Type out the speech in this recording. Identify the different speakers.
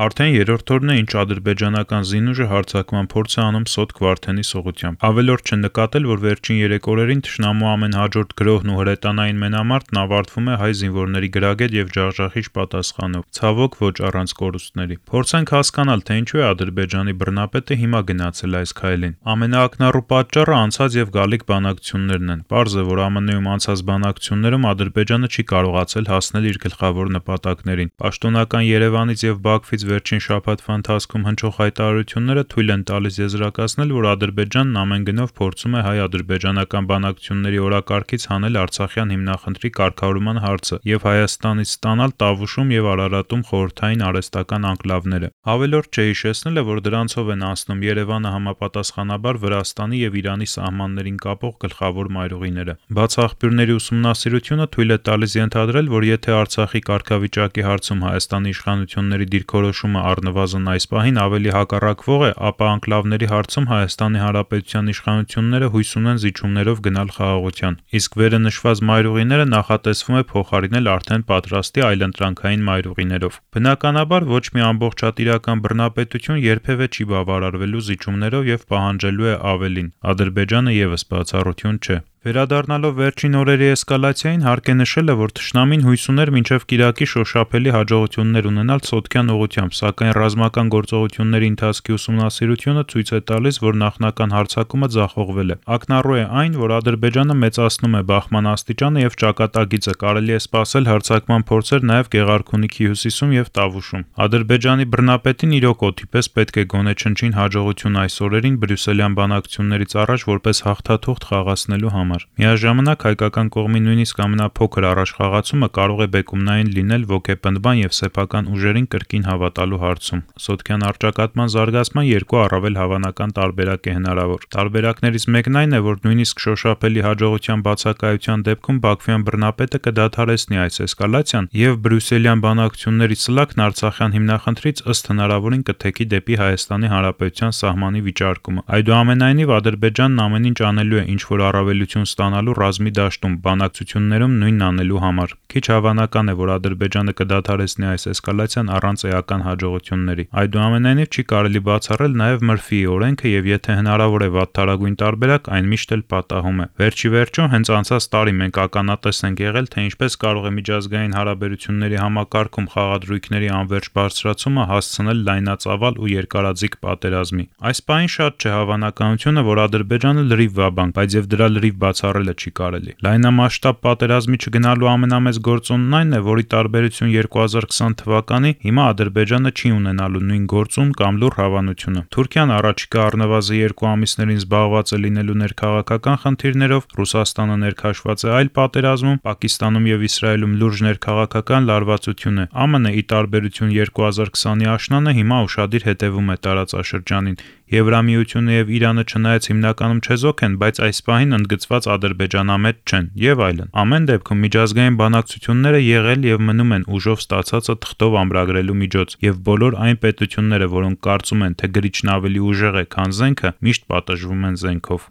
Speaker 1: Արդեն երրորդ օրն է, ինչ ադրբեջանական զինուժը հարձակման փորձ է անում Սոտք Վարդենի սողությամբ։ Ավելորդ չէ նկատել, որ վերջին 3 օրերին թշնամու ամենահաջորդ գրոհն ու հրետանային մենամարտն ավարտվում է հայ զինվորների գրագետ եւ ջախջախիչ պատասխանով։ Ցավոք ոչ առանց կորուստների։ Փորձենք հասկանալ, թե ինչու է Ադրբեջանի բռնապետը հիմա գնացել այս քայլին։ Ամենաակնառու պատճառը անցած եւ գալիք բանակցություններն են։ Պարզ է, որ ԱՄՆ-ում անցած բանակցություններում Ադրբեջանը չի կարողացել հասնել իր գլխավոր նպատակներին։ Պաշտոնական Երևանից եւ Բաքվից Բաքվից վերջին շաբաթվա ընթացքում հնչող հայտարարությունները թույլ են տալիս եզրակացնել, որ Ադրբեջանն ամեն գնով փորձում է հայ-ադրբեջանական բանակցությունների օրակարգից հանել Արցախյան հիմնախնդրի կարգավորման հարցը եւ Հայաստանից ստանալ Տավուշում եւ Արարատում խորհրդային արհեստական անկլավները։ Հավելորդ չէ հիշեցնել է, որ դրանցով են անցնում Երևանը համապատասխանաբար Վրաստանի եւ Իրանի սահմաններին կապող գլխավոր մայրուղիները։ Բաց աղբյուրների ուսումնասիրությունը թույլ է տալիս ենթադրել, որ եթե Արցախի կարգավիճակի հարցում Հայաստանի իշխանությունների դիրքորոշ որոշումը առնվազն այս պահին ավելի հակառակվող է, ապա անկլավների հարցում Հայաստանի Հանրապետության իշխանությունները հույս ունեն զիջումներով գնալ խաղաղության, իսկ վերը նշված մայրուղիները նախատեսվում է փոխարինել արդեն պատրաստի այլընտրանքային մայրուղիներով։ Բնականաբար ոչ մի ամբողջատիրական բռնապետություն երբևէ չի բավարարվելու զիջումներով եւ պահանջելու է ավելին։ Ադրբեջանը եւս բացառություն չէ։ Վերադառնալով վերջին օրերի էսկալացիային, հարկ է նշելը, որ թշնամին հույս ուներ մինչև կիրակի շոշափելի հաջողություններ ունենալ Սոտքյան ուղությամբ, սակայն ռազմական գործողությունների ընթացքի ուսումնասիրությունը ցույց է տալիս, որ նախնական հարձակումը ձախողվել է։ Ակնառու է այն, որ Ադրբեջանը մեծացնում է բախման աստիճանը եւ ճակատագիծը, կարելի է սպասել հարձակման փորձեր նաեւ Գեղարքունիքի հյուսիսում եւ Տավուշում։ Ադրբեջանի բռնապետին իրոք օթիպես պետք է գոնե չնչին հաջողություն այս օրերին Բրյուսելյան բանակցություններից առաջ որպես հաղթաթուղթ խաղացնելու համար համար։ Միաժամանակ հայկական կողմի նույնիսկ ամենափոքր առաջխաղացումը կարող է բեկումնային լինել ոգեպնդման եւ սեփական ուժերին կրկին հավատալու հարցում։ Սոտքյան արճակատման զարգացման երկու առավել հավանական տարբերակ է հնարավոր։ Տարբերակներից մեկն այն է, որ նույնիսկ շոշափելի հաջողության բացակայության դեպքում Բաքվյան բռնապետը կդադարեցնի այս էսկալացիան եւ բրյուսելյան բանակցությունների սլաքն Արցախյան հիմնախնդրից ըստ հնարավորին կթեքի դեպի Հայաստանի Հանրապետության սահմանի վիճարկումը։ Այդուամենայնիվ Ադրբեջանն ամեն ինչ անելու է ինչ որ առավելություն հաջողություն ստանալու ռազմի դաշտում, բանակցություններում նույնն անելու համար։ Քիչ հավանական է, որ Ադրբեջանը կդադարեցնի այս էսկալացիան առանց էական հաջողությունների։ Այդուամենայնիվ չի կարելի բացառել նաև Մրֆիի օրենքը եւ եթե հնարավոր է վատթարագույն տարբերակ, այն միշտ էլ պատահում է։ Վերջի վերջո հենց անցած տարի մենք ականատես ենք եղել, թե ինչպես կարող է միջազգային հարաբերությունների համակարգում խաղադրույքների անվերջ բարձրացումը հասցնել լայնածավալ ու երկարաձիգ պատերազմի։ Այս պահին շատ չէ հավանականությունը, որ Ադրբեջանը լրիվ վաբանկ, բայց եւ դրա լրիվ բացառելը չի կարելի։ Լայնամասշտաբ պատերազմի չգնալու ամենամեծ գործոնն այն է, որի տարբերություն 2020 թվականի հիմա Ադրբեջանը չի ունենալու նույն գործուն կամ լուր հավանությունը։ Թուրքիան առաջիկա առնվազն երկու ամիսներին զբաղված է լինելու ներքաղաքական խնդիրներով, Ռուսաստանը ներքաշված է այլ պատերազմում, Պակիստանում եւ Իսրայելում լուրջ ներքաղաքական լարվածություն է։ ԱՄՆ-ը ի տարբերություն 2020-ի աշնանը հիմա ուշադիր հետևում է տարածաշրջանին Եվրամիությունը եւ Իրանը չնայած հիմնականում չեզոք են, բայց այս պահին ընդգծված ադրբեջանամետ չեն եւ այլն։ Ամեն դեպքում միջազգային բանակցությունները եղել եւ մնում են ուժով ստացածը թղթով ամրագրելու միջոց եւ բոլոր այն պետությունները, որոնք կարծում են, թե գրիչն ավելի ուժեղ է, քան զենքը, միշտ պատժվում են զենքով։